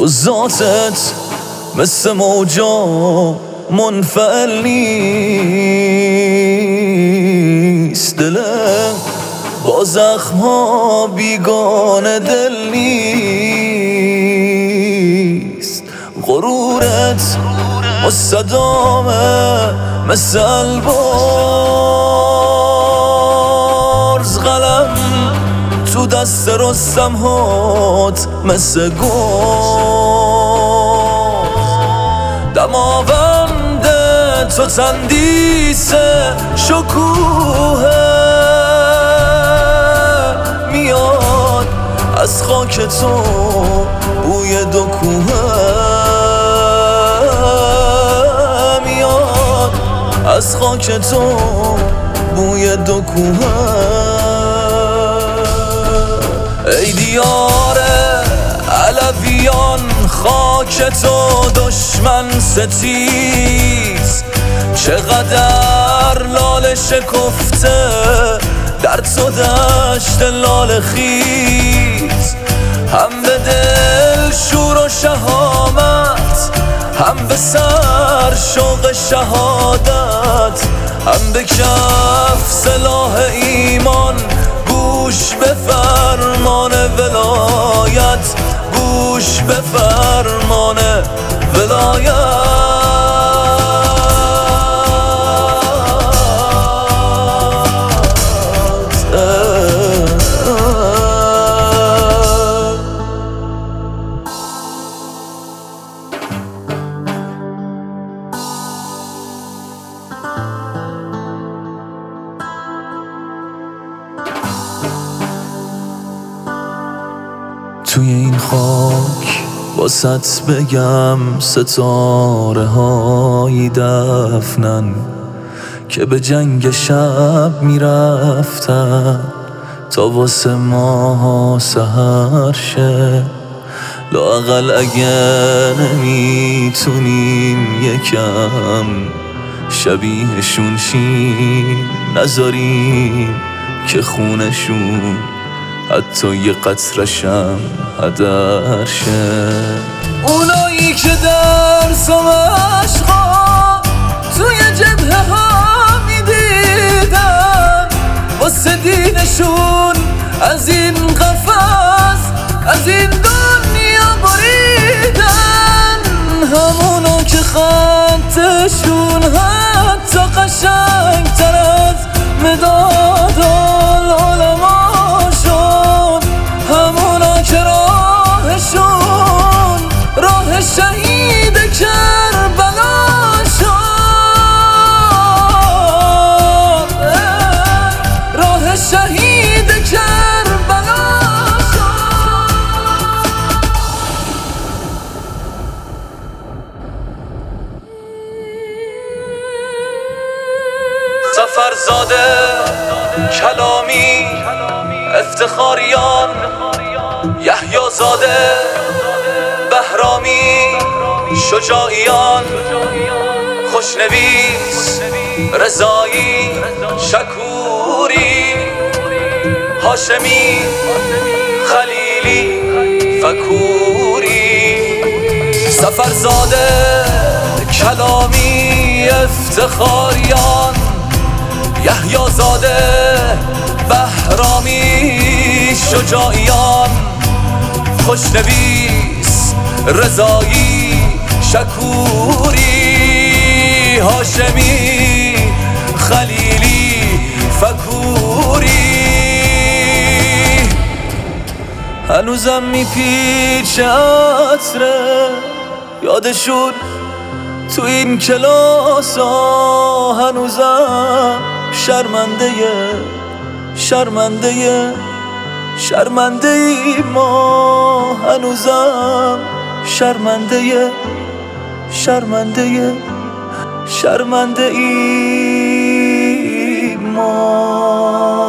تو ذاتت مثل موجا منفعل نیست دلم با زخم ها بیگانه دل نیست. غرورت مستدامه مثل البارز قلم تو دست رستم هات مثل گل. دماوند تو تندیس شکوه میاد از خاک تو بوی دو کوه میاد از خاک تو بوی دو کوه ای دیار علویان خاک تو دشمن ستیز. چقدر لال شکفته در تو دشت لال خیز. هم به دل شور و شهامت هم به سر شوق شهادت هم به کف سلاح ایمان. گوش به فرمان ولایت گوش به فرمان توی این خاک واسط بگم ستاره های دفنن که به جنگ شب می‌رفتن تا واسه ما سهر شه لاقل اگه نمی‌تونیم یکم شبیهشون شیم نذاریم که خونشون حتی یه قطرشم هدر شه اونایی که در عشقا توی جبهه ها می‌دیدن واسه دینشون از این سفرزاده کلامی افتخاریان یحیی زاده بهرامی شجاعیان خوشنویس رضایی شکوری هاشمی خلیلی فکوری. سفرزاده کلامی افتخاریان شجاعیان خوشنویس رضایی شکوری هاشمی خلیلی فکوری. هنوزم میپیچه عطره یادشون تو این کلاس هنوزم شرمنده شرمنده شرمنده ای ما هنوزم. شرمنده شرمنده شرمنده ای ما.